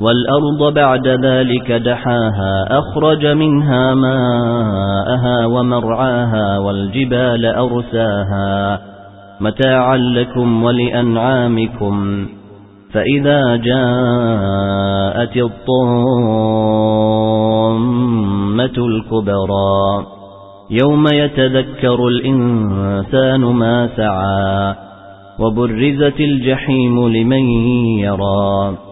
والأرض بعد ذلك دحاها أخرج منها ماءها ومرعاها والجبال أرساها. متاعا لكم ولأنعامكم. فإذا جاءت الطامة الكبرى يوم يتذكر الإنسان ما سعى وبرزت الجحيم لمن يرى.